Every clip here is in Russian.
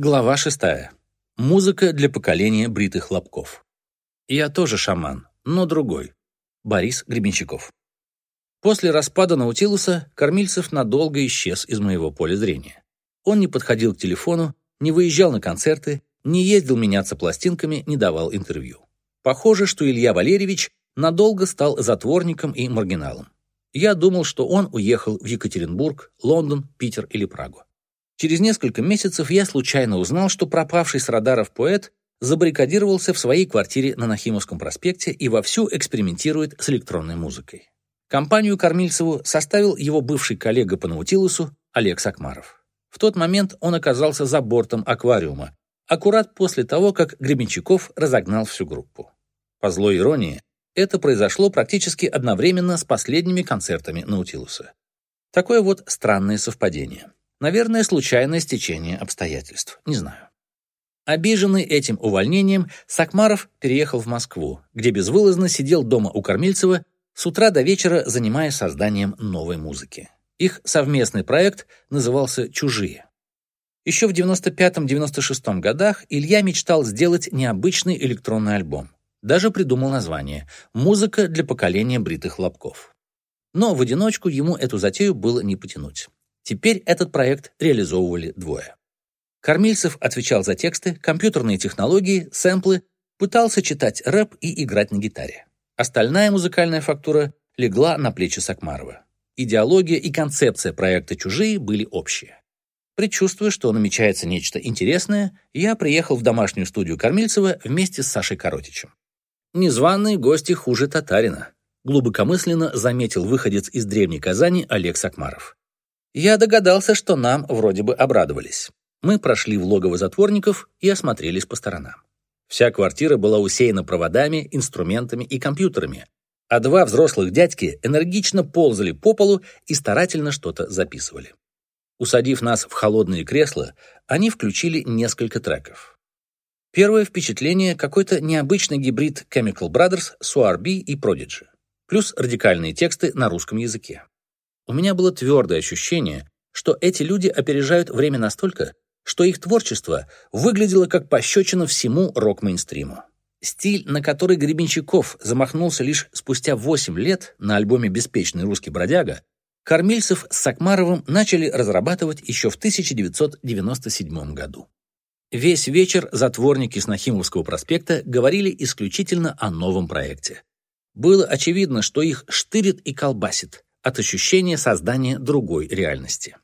Глава шестая. Музыка для поколения бритых лобков. Я тоже шаман, но другой. Борис Гребенщиков. После распада Наутилуса Кормильцев надолго исчез из моего поля зрения. Он не подходил к телефону, не выезжал на концерты, не ездил меняться пластинками, не давал интервью. Похоже, что Илья Валерьевич надолго стал затворником и маргиналом. Я думал, что он уехал в Екатеринбург, Лондон, Питер или Прагу. Через несколько месяцев я случайно узнал, что пропавший с радаров поэт забаррикадировался в своей квартире на Нахимовском проспекте и вовсю экспериментирует с электронной музыкой. Компанию Кормильцеву составил его бывший коллега по Наутилусу Олег Сакмаров. В тот момент он оказался за бортом аквариума, аккурат после того, как Гребенщиков разогнал всю группу. По злой иронии, это произошло практически одновременно с последними концертами Наутилуса. Такое вот странное совпадение. Наверное, случайное стечение обстоятельств. Не знаю. Обиженный этим увольнением, Сакмаров переехал в Москву, где безвылазно сидел дома у Кормильцева, с утра до вечера занимаясь созданием новой музыки. Их совместный проект назывался «Чужие». Еще в 95-96 годах Илья мечтал сделать необычный электронный альбом. Даже придумал название «Музыка для поколения бритых лобков». Но в одиночку ему эту затею было не потянуть. Теперь этот проект реализовывали двое. Кормильцев отвечал за тексты, компьютерные технологии, сэмплы, пытался читать рэп и играть на гитаре. Остальная музыкальная фактура легла на плечи Сакмарова. Идеология и концепция проекта «Чужие» были общие. Предчувствуя, что намечается нечто интересное, я приехал в домашнюю студию Кормильцева вместе с Сашей Коротичем. Незваные гости хуже татарина, глубокомысленно заметил выходец из Древней Казани Олег Сакмаров. Я догадался, что нам вроде бы обрадовались. Мы прошли в логово затворников и осмотрелись по сторонам. Вся квартира была усеяна проводами, инструментами и компьютерами, а два взрослых дядьки энергично ползали по полу и старательно что-то записывали. Усадив нас в холодные кресла, они включили несколько треков. Первое впечатление — какой-то необычный гибрид Chemical Brothers, Suarbi и Prodigy, плюс радикальные тексты на русском языке. У меня было твердое ощущение, что эти люди опережают время настолько, что их творчество выглядело как пощечина всему рок-мейнстриму. Стиль, на который Гребенщиков замахнулся лишь спустя 8 лет на альбоме «Беспечный русский бродяга», Кормильцев с Сакмаровым начали разрабатывать еще в 1997 году. Весь вечер затворники с Нахимовского проспекта говорили исключительно о новом проекте. Было очевидно, что их штырит и колбасит, от ощущения создания другой реальности.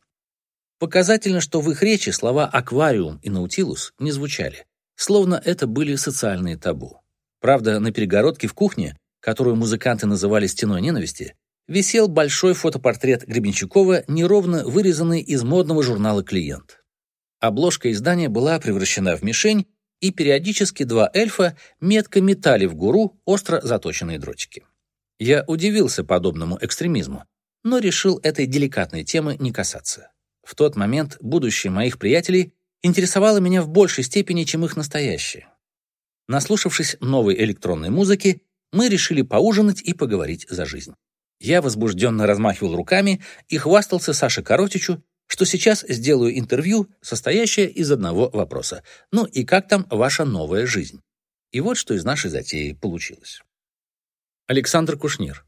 Показательно, что в их речи слова «аквариум» и «наутилус» не звучали, словно это были социальные табу. Правда, на перегородке в кухне, которую музыканты называли «стеной ненависти», висел большой фотопортрет Гребенщикова, неровно вырезанный из модного журнала «Клиент». Обложка издания была превращена в мишень, и периодически два эльфа метко метали в гуру остро заточенные дротики. Я удивился подобному экстремизму, но решил этой деликатной темы не касаться. В тот момент будущее моих приятелей интересовало меня в большей степени, чем их настоящее. Наслушавшись новой электронной музыки, мы решили поужинать и поговорить за жизнь. Я возбужденно размахивал руками и хвастался Саше Коротичу, что сейчас сделаю интервью, состоящее из одного вопроса. Ну и как там ваша новая жизнь? И вот что из нашей затеи получилось. Александр Кушнир.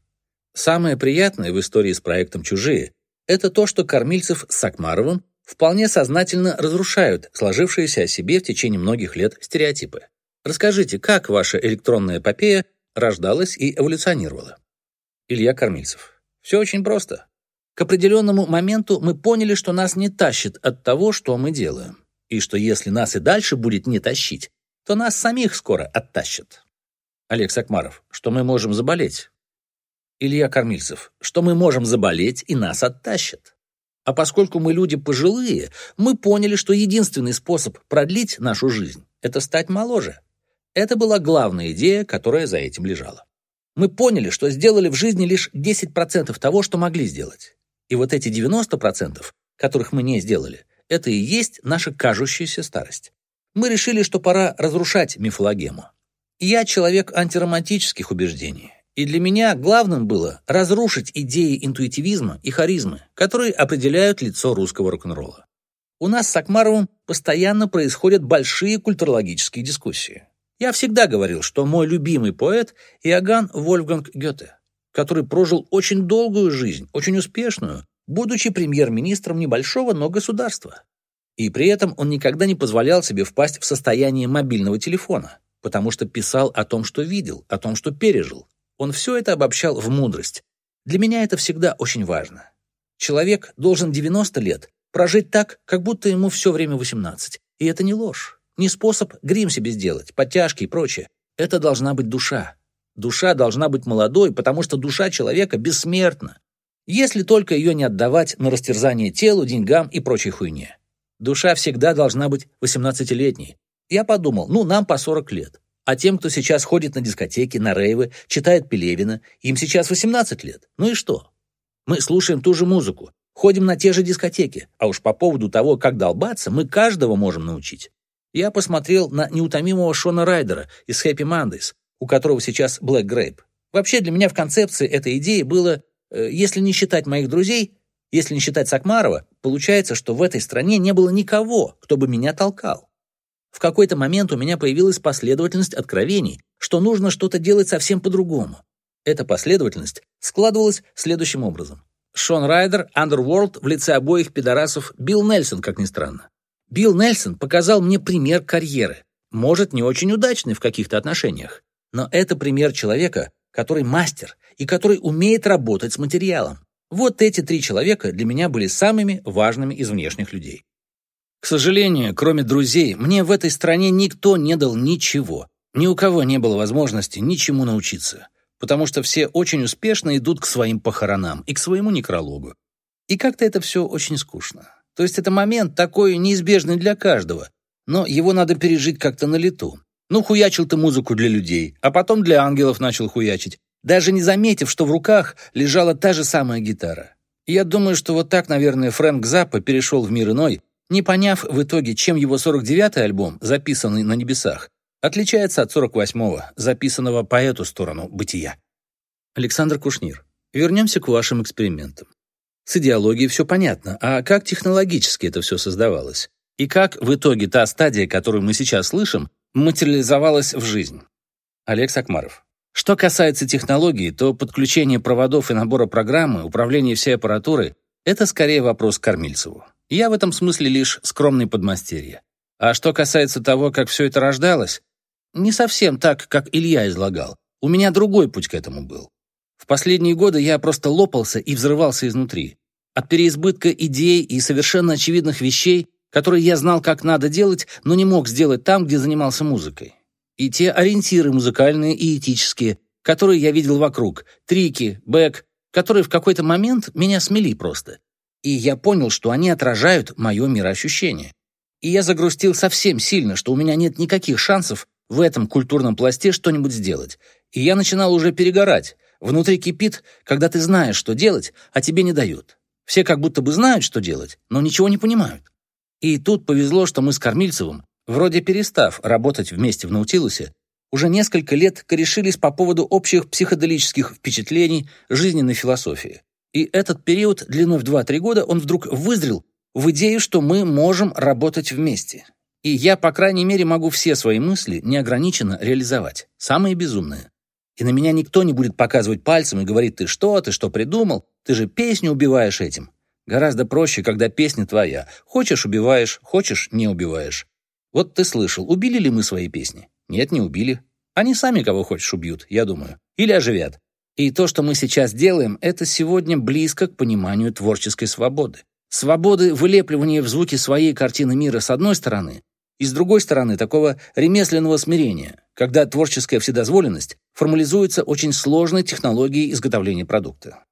Самое приятное в истории с проектом «Чужие» — это то, что Кормильцев с Сакмаровым вполне сознательно разрушают сложившиеся о себе в течение многих лет стереотипы. Расскажите, как ваша электронная эпопея рождалась и эволюционировала? Илья Кормильцев. Все очень просто. К определенному моменту мы поняли, что нас не тащит от того, что мы делаем, и что если нас и дальше будет не тащить, то нас самих скоро оттащат. Олег Сакмаров, что мы можем заболеть. Илья Кормильцев, что мы можем заболеть и нас оттащат. А поскольку мы люди пожилые, мы поняли, что единственный способ продлить нашу жизнь – это стать моложе. Это была главная идея, которая за этим лежала. Мы поняли, что сделали в жизни лишь 10% того, что могли сделать. И вот эти 90%, которых мы не сделали, это и есть наша кажущаяся старость. Мы решили, что пора разрушать мифологему. Я человек антиромантических убеждений, и для меня главным было разрушить идеи интуитивизма и харизмы, которые определяют лицо русского рок-н-ролла. У нас с Акмаровым постоянно происходят большие культурологические дискуссии. Я всегда говорил, что мой любимый поэт – Иоганн Вольфганг Гёте, который прожил очень долгую жизнь, очень успешную, будучи премьер-министром небольшого, но государства. И при этом он никогда не позволял себе впасть в состояние мобильного телефона, потому что писал о том, что видел, о том, что пережил. Он все это обобщал в мудрость. Для меня это всегда очень важно. Человек должен 90 лет прожить так, как будто ему все время 18. И это не ложь, не способ грим себе сделать, подтяжки и прочее. Это должна быть душа. Душа должна быть молодой, потому что душа человека бессмертна. Если только ее не отдавать на растерзание телу, деньгам и прочей хуйне. Душа всегда должна быть 18-летней. Я подумал, ну, нам по 40 лет. А тем, кто сейчас ходит на дискотеки, на рейвы, читает Пелевина, им сейчас 18 лет. Ну и что? Мы слушаем ту же музыку, ходим на те же дискотеки, а уж по поводу того, как долбаться, мы каждого можем научить. Я посмотрел на неутомимого Шона Райдера из Happy Mondays, у которого сейчас Black Grape. Вообще для меня в концепции этой идеи было, э, если не считать моих друзей, если не считать Сакмарова, получается, что в этой стране не было никого, кто бы меня толкал. В какой-то момент у меня появилась последовательность откровений, что нужно что-то делать совсем по-другому. Эта последовательность складывалась следующим образом. Шон Райдер, Underworld в лице обоих пидорасов, Билл Нельсон, как ни странно. Билл Нельсон показал мне пример карьеры. Может, не очень удачный в каких-то отношениях. Но это пример человека, который мастер и который умеет работать с материалом. Вот эти три человека для меня были самыми важными из внешних людей. К сожалению, кроме друзей, мне в этой стране никто не дал ничего. Ни у кого не было возможности ничему научиться потому что все очень успешно идут к своим похоронам и к своему некрологу. И как-то это все очень скучно. То есть это момент такой неизбежный для каждого, но его надо пережить как-то на лету. Ну, хуячил ты музыку для людей, а потом для ангелов начал хуячить, даже не заметив, что в руках лежала та же самая гитара. я думаю, что вот так, наверное, Фрэнк Заппа перешел в мир иной, не поняв в итоге, чем его 49-й альбом, записанный на небесах, отличается от 48-го, записанного по эту сторону бытия. Александр Кушнир, вернемся к вашим экспериментам. С идеологией все понятно, а как технологически это все создавалось? И как в итоге та стадия, которую мы сейчас слышим, материализовалась в жизнь? Олег Сакмаров. Что касается технологии, то подключение проводов и набора программы, управление всей аппаратурой — это скорее вопрос к Я в этом смысле лишь скромный подмастерье. А что касается того, как все это рождалось, не совсем так, как Илья излагал. У меня другой путь к этому был. В последние годы я просто лопался и взрывался изнутри. От переизбытка идей и совершенно очевидных вещей, которые я знал, как надо делать, но не мог сделать там, где занимался музыкой. И те ориентиры музыкальные и этические, которые я видел вокруг, трики, бэк, которые в какой-то момент меня смели просто. И я понял, что они отражают мое мироощущение. И я загрустил совсем сильно, что у меня нет никаких шансов в этом культурном пласте что-нибудь сделать. И я начинал уже перегорать. Внутри кипит, когда ты знаешь, что делать, а тебе не дают. Все как будто бы знают, что делать, но ничего не понимают. И тут повезло, что мы с Кормильцевым, вроде перестав работать вместе в Наутилусе, уже несколько лет корешились по поводу общих психоделических впечатлений жизненной философии. И этот период длиной в 2-3 года он вдруг вызрел в идею, что мы можем работать вместе. И я, по крайней мере, могу все свои мысли неограниченно реализовать, самые безумные. И на меня никто не будет показывать пальцем и говорить, ты что, ты что придумал, ты же песню убиваешь этим. Гораздо проще, когда песня твоя. Хочешь – убиваешь, хочешь – не убиваешь. Вот ты слышал, убили ли мы свои песни? Нет, не убили. Они сами кого хочешь убьют, я думаю. Или оживят. И то, что мы сейчас делаем, это сегодня близко к пониманию творческой свободы. Свободы вылепливания в звуки своей картины мира с одной стороны, и с другой стороны такого ремесленного смирения, когда творческая вседозволенность формализуется очень сложной технологией изготовления продукта.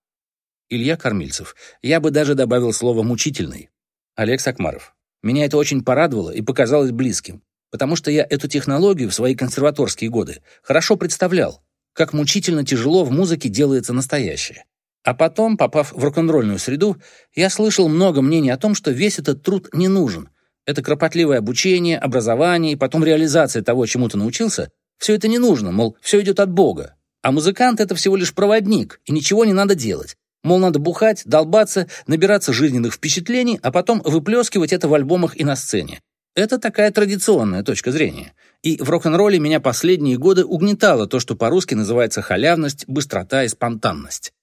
Илья Кормильцев. Я бы даже добавил слово «мучительный». Олег Сакмаров. Меня это очень порадовало и показалось близким, потому что я эту технологию в свои консерваторские годы хорошо представлял, как мучительно тяжело в музыке делается настоящее. А потом, попав в рок-н-ролльную среду, я слышал много мнений о том, что весь этот труд не нужен. Это кропотливое обучение, образование и потом реализация того, чему ты научился. Все это не нужно, мол, все идет от Бога. А музыкант — это всего лишь проводник, и ничего не надо делать. Мол, надо бухать, долбаться, набираться жизненных впечатлений, а потом выплескивать это в альбомах и на сцене. Это такая традиционная точка зрения. И в рок-н-ролле меня последние годы угнетало то, что по-русски называется халявность, быстрота и спонтанность.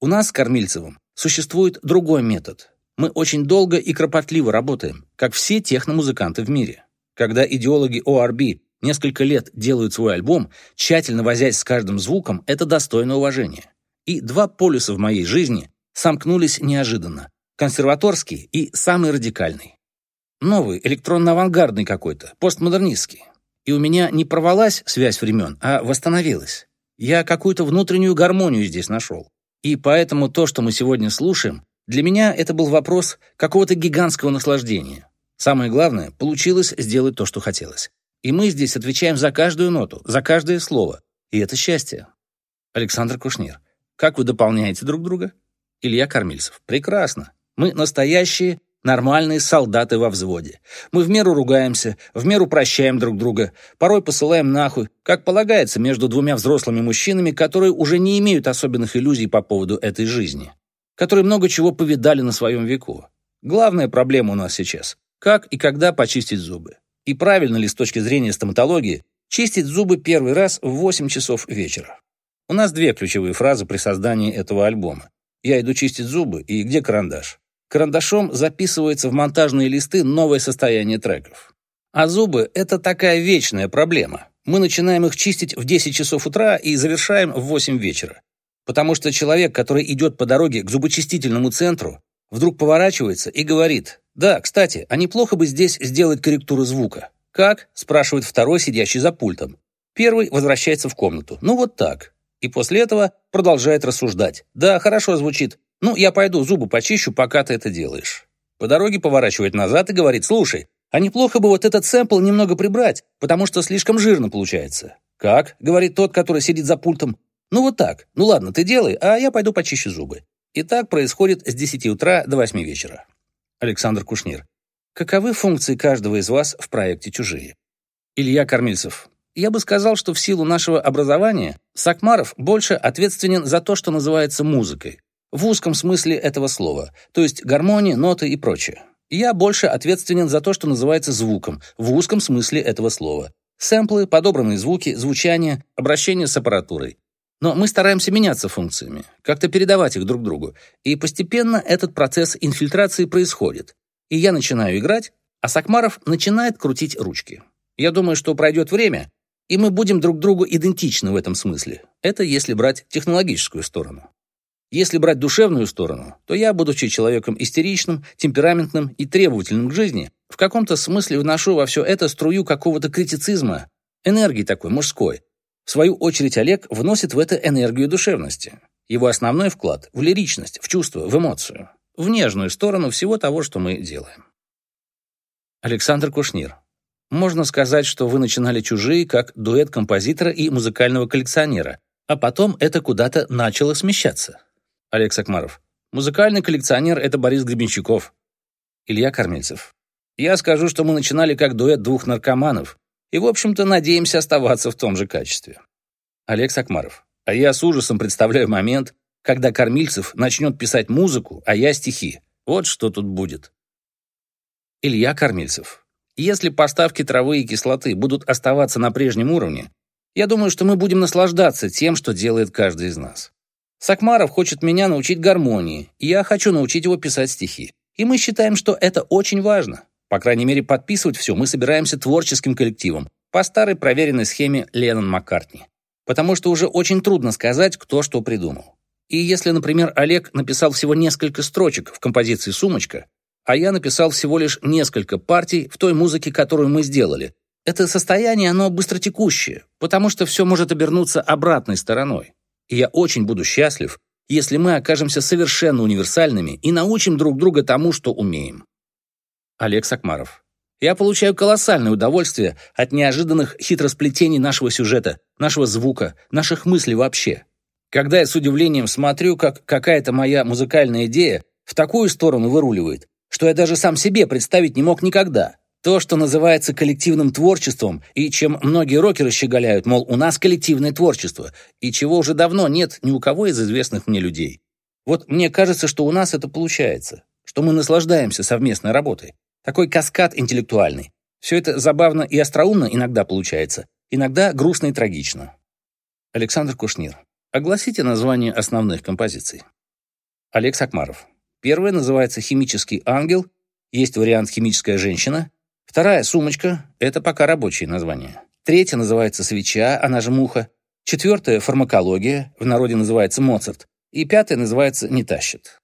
У нас с Кормильцевым существует другой метод. Мы очень долго и кропотливо работаем, как все техномузыканты в мире. Когда идеологи ORB несколько лет делают свой альбом, тщательно возясь с каждым звуком, это достойно уважения. И два полюса в моей жизни сомкнулись неожиданно. Консерваторский и самый радикальный. Новый, электронно-авангардный какой-то, постмодернистский. И у меня не порвалась связь времен, а восстановилась. Я какую-то внутреннюю гармонию здесь нашел. И поэтому то, что мы сегодня слушаем, для меня это был вопрос какого-то гигантского наслаждения. Самое главное, получилось сделать то, что хотелось. И мы здесь отвечаем за каждую ноту, за каждое слово. И это счастье. Александр Кушнир. Как вы дополняете друг друга? Илья Кормильцев. Прекрасно. Мы настоящие, нормальные солдаты во взводе. Мы в меру ругаемся, в меру прощаем друг друга, порой посылаем нахуй, как полагается между двумя взрослыми мужчинами, которые уже не имеют особенных иллюзий по поводу этой жизни которые много чего повидали на своем веку. Главная проблема у нас сейчас – как и когда почистить зубы. И правильно ли с точки зрения стоматологии чистить зубы первый раз в 8 часов вечера. У нас две ключевые фразы при создании этого альбома. «Я иду чистить зубы» и «Где карандаш?». Карандашом записывается в монтажные листы новое состояние треков. А зубы – это такая вечная проблема. Мы начинаем их чистить в 10 часов утра и завершаем в 8 вечера. Потому что человек, который идет по дороге к зубочистительному центру, вдруг поворачивается и говорит, «Да, кстати, а неплохо бы здесь сделать корректуру звука». «Как?» – спрашивает второй, сидящий за пультом. Первый возвращается в комнату. «Ну вот так». И после этого продолжает рассуждать. «Да, хорошо звучит. Ну, я пойду зубы почищу, пока ты это делаешь». По дороге поворачивает назад и говорит, «Слушай, а неплохо бы вот этот сэмпл немного прибрать, потому что слишком жирно получается». «Как?» — говорит тот, который сидит за пультом. Ну вот так. Ну ладно, ты делай, а я пойду почищу зубы. И так происходит с 10 утра до 8 вечера. Александр Кушнир. Каковы функции каждого из вас в проекте «Чужие»? Илья Кормильцев. Я бы сказал, что в силу нашего образования Сакмаров больше ответственен за то, что называется музыкой. В узком смысле этого слова, то есть гармония, ноты и прочее. Я больше ответственен за то, что называется звуком, в узком смысле этого слова. Сэмплы, подобранные звуки, звучание, обращение с аппаратурой. Но мы стараемся меняться функциями, как-то передавать их друг другу. И постепенно этот процесс инфильтрации происходит. И я начинаю играть, а Сакмаров начинает крутить ручки. Я думаю, что пройдет время, и мы будем друг другу идентичны в этом смысле. Это если брать технологическую сторону. Если брать душевную сторону, то я, будучи человеком истеричным, темпераментным и требовательным к жизни, в каком-то смысле вношу во все это струю какого-то критицизма, энергии такой, мужской, в свою очередь Олег вносит в это энергию душевности. Его основной вклад – в лиричность, в чувство, в эмоцию, в нежную сторону всего того, что мы делаем. Александр Кушнир. Можно сказать, что вы начинали «Чужие» как дуэт композитора и музыкального коллекционера, а потом это куда-то начало смещаться. Олег Сакмаров. Музыкальный коллекционер – это Борис Гребенщиков. Илья Кормильцев. Я скажу, что мы начинали как дуэт двух наркоманов, и, в общем-то, надеемся оставаться в том же качестве. Олег Сакмаров. А я с ужасом представляю момент, когда Кормильцев начнет писать музыку, а я стихи. Вот что тут будет. Илья Кормильцев. Если поставки травы и кислоты будут оставаться на прежнем уровне, я думаю, что мы будем наслаждаться тем, что делает каждый из нас. Сакмаров хочет меня научить гармонии, и я хочу научить его писать стихи. И мы считаем, что это очень важно. По крайней мере, подписывать все мы собираемся творческим коллективом по старой проверенной схеме Леннон Маккартни. Потому что уже очень трудно сказать, кто что придумал. И если, например, Олег написал всего несколько строчек в композиции «Сумочка», а я написал всего лишь несколько партий в той музыке, которую мы сделали, это состояние, оно быстротекущее, потому что все может обернуться обратной стороной. И я очень буду счастлив, если мы окажемся совершенно универсальными и научим друг друга тому, что умеем. Олег Сакмаров. Я получаю колоссальное удовольствие от неожиданных хитросплетений нашего сюжета, нашего звука, наших мыслей вообще. Когда я с удивлением смотрю, как какая-то моя музыкальная идея в такую сторону выруливает, что я даже сам себе представить не мог никогда. То, что называется коллективным творчеством, и чем многие рокеры щеголяют, мол, у нас коллективное творчество, и чего уже давно нет ни у кого из известных мне людей. Вот мне кажется, что у нас это получается, что мы наслаждаемся совместной работой. Такой каскад интеллектуальный. Все это забавно и остроумно иногда получается, иногда грустно и трагично. Александр Кушнир. Огласите название основных композиций. Олег Сакмаров. Первая называется «Химический ангел», есть вариант «Химическая женщина». Вторая «Сумочка» — это пока рабочее название. Третья называется «Свеча», она же «Муха». Четвертая — «Фармакология», в народе называется «Моцарт». И пятая называется «Не тащит».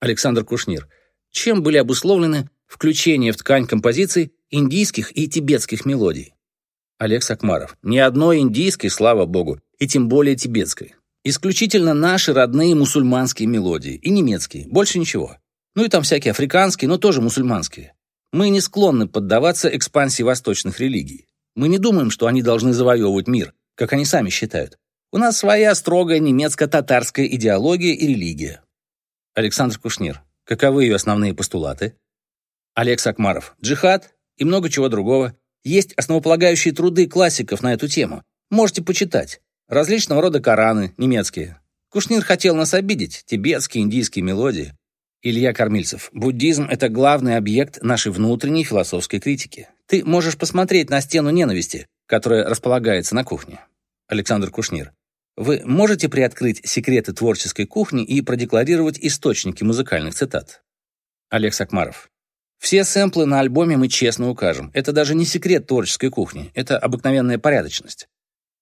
Александр Кушнир. Чем были обусловлены включение в ткань композиций индийских и тибетских мелодий? Олег Сакмаров. Ни одной индийской, слава богу, и тем более тибетской. Исключительно наши родные мусульманские мелодии и немецкие, больше ничего. Ну и там всякие африканские, но тоже мусульманские. Мы не склонны поддаваться экспансии восточных религий. Мы не думаем, что они должны завоевывать мир, как они сами считают. У нас своя строгая немецко-татарская идеология и религия. Александр Кушнир. Каковы ее основные постулаты? Олег Сакмаров. Джихад и много чего другого. Есть основополагающие труды классиков на эту тему. Можете почитать. Различного рода Кораны, немецкие. Кушнир хотел нас обидеть, тибетские, индийские мелодии. Илья Кормильцев. Буддизм — это главный объект нашей внутренней философской критики. Ты можешь посмотреть на стену ненависти, которая располагается на кухне. Александр Кушнир. Вы можете приоткрыть секреты творческой кухни и продекларировать источники музыкальных цитат? Олег Сакмаров. Все сэмплы на альбоме мы честно укажем. Это даже не секрет творческой кухни, это обыкновенная порядочность.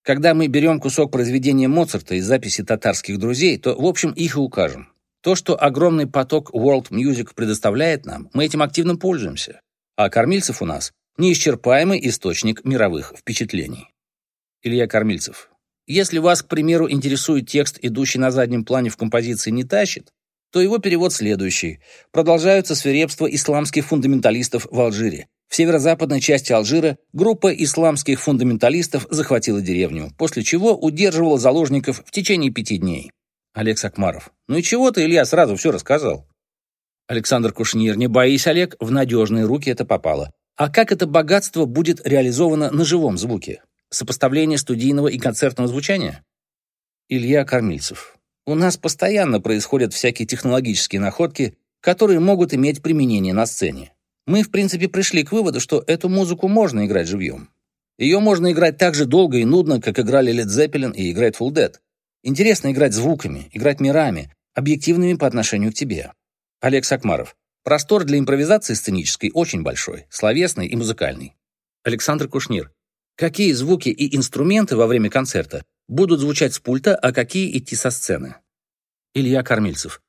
Когда мы берем кусок произведения Моцарта из записи татарских друзей, то, в общем, их и укажем. То, что огромный поток World Music предоставляет нам, мы этим активно пользуемся. А Кормильцев у нас – неисчерпаемый источник мировых впечатлений. Илья Кормильцев. Если вас, к примеру, интересует текст, идущий на заднем плане в композиции «Не тащит», то его перевод следующий. Продолжаются свирепства исламских фундаменталистов в Алжире. В северо-западной части Алжира группа исламских фундаменталистов захватила деревню, после чего удерживала заложников в течение пяти дней. Олег Сакмаров. Ну и чего ты, Илья, сразу все рассказал? Александр Кушнир. Не боись, Олег, в надежные руки это попало. А как это богатство будет реализовано на живом звуке? Сопоставление студийного и концертного звучания? Илья Кормильцев. У нас постоянно происходят всякие технологические находки, которые могут иметь применение на сцене. Мы, в принципе, пришли к выводу, что эту музыку можно играть живьем. Ее можно играть так же долго и нудно, как играли Led Zeppelin и Grateful Dead. Интересно играть звуками, играть мирами, объективными по отношению к тебе. Олег Сакмаров. Простор для импровизации сценической очень большой, словесный и музыкальный. Александр Кушнир. Какие звуки и инструменты во время концерта будут звучать с пульта, а какие идти со сцены. Илья Кормильцев.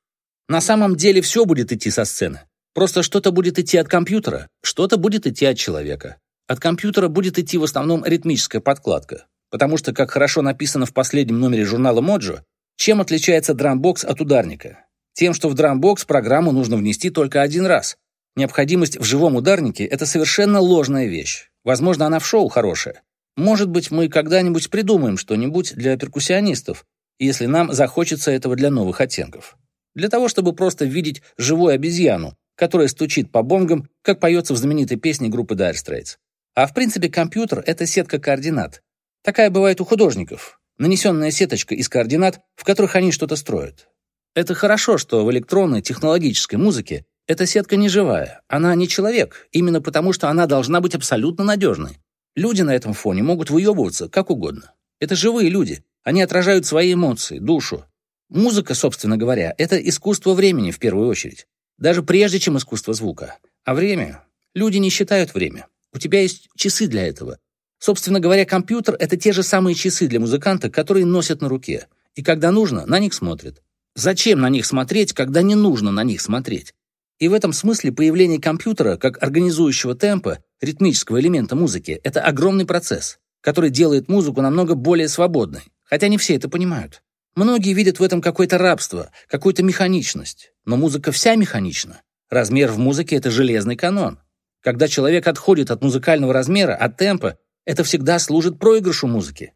На самом деле все будет идти со сцены. Просто что-то будет идти от компьютера, что-то будет идти от человека. От компьютера будет идти в основном ритмическая подкладка. Потому что, как хорошо написано в последнем номере журнала Моджо, чем отличается драмбокс от ударника? Тем, что в драмбокс программу нужно внести только один раз. Необходимость в живом ударнике – это совершенно ложная вещь. Возможно, она в шоу хорошая. Может быть, мы когда-нибудь придумаем что-нибудь для перкуссионистов, если нам захочется этого для новых оттенков. Для того, чтобы просто видеть живую обезьяну, которая стучит по бонгам, как поется в знаменитой песне группы Dire Straits. А в принципе компьютер — это сетка координат. Такая бывает у художников. Нанесенная сеточка из координат, в которых они что-то строят. Это хорошо, что в электронной технологической музыке эта сетка не живая, она не человек, именно потому что она должна быть абсолютно надежной. Люди на этом фоне могут выебываться как угодно. Это живые люди. Они отражают свои эмоции, душу. Музыка, собственно говоря, это искусство времени в первую очередь. Даже прежде, чем искусство звука. А время? Люди не считают время. У тебя есть часы для этого. Собственно говоря, компьютер — это те же самые часы для музыканта, которые носят на руке. И когда нужно, на них смотрят. Зачем на них смотреть, когда не нужно на них смотреть? И в этом смысле появление компьютера как организующего темпа, ритмического элемента музыки — это огромный процесс, который делает музыку намного более свободной, хотя не все это понимают. Многие видят в этом какое-то рабство, какую-то механичность, но музыка вся механична. Размер в музыке — это железный канон. Когда человек отходит от музыкального размера, от темпа, это всегда служит проигрышу музыки.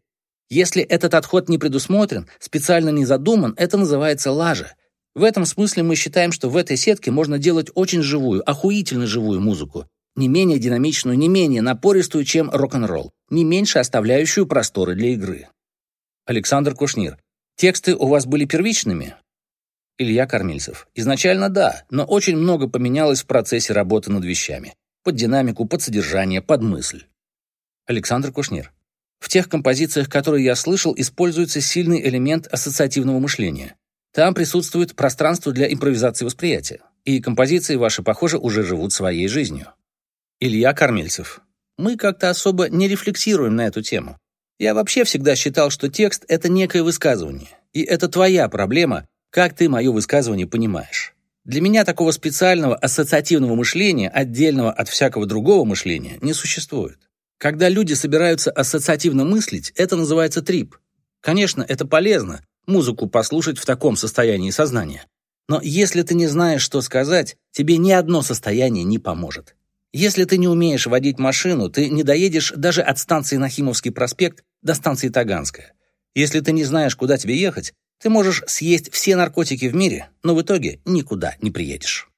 Если этот отход не предусмотрен, специально не задуман, это называется лажа, в этом смысле мы считаем, что в этой сетке можно делать очень живую, охуительно живую музыку. Не менее динамичную, не менее напористую, чем рок-н-ролл. Не меньше оставляющую просторы для игры. Александр Кушнир. Тексты у вас были первичными? Илья Кормильцев. Изначально да, но очень много поменялось в процессе работы над вещами. Под динамику, под содержание, под мысль. Александр Кушнир. В тех композициях, которые я слышал, используется сильный элемент ассоциативного мышления. Там присутствует пространство для импровизации восприятия. И композиции ваши, похоже, уже живут своей жизнью. Илья Кормильцев. Мы как-то особо не рефлексируем на эту тему. Я вообще всегда считал, что текст — это некое высказывание. И это твоя проблема, как ты мое высказывание понимаешь. Для меня такого специального ассоциативного мышления, отдельного от всякого другого мышления, не существует. Когда люди собираются ассоциативно мыслить, это называется трип. Конечно, это полезно, музыку послушать в таком состоянии сознания. Но если ты не знаешь, что сказать, тебе ни одно состояние не поможет. Если ты не умеешь водить машину, ты не доедешь даже от станции Нахимовский проспект до станции Таганская. Если ты не знаешь, куда тебе ехать, ты можешь съесть все наркотики в мире, но в итоге никуда не приедешь.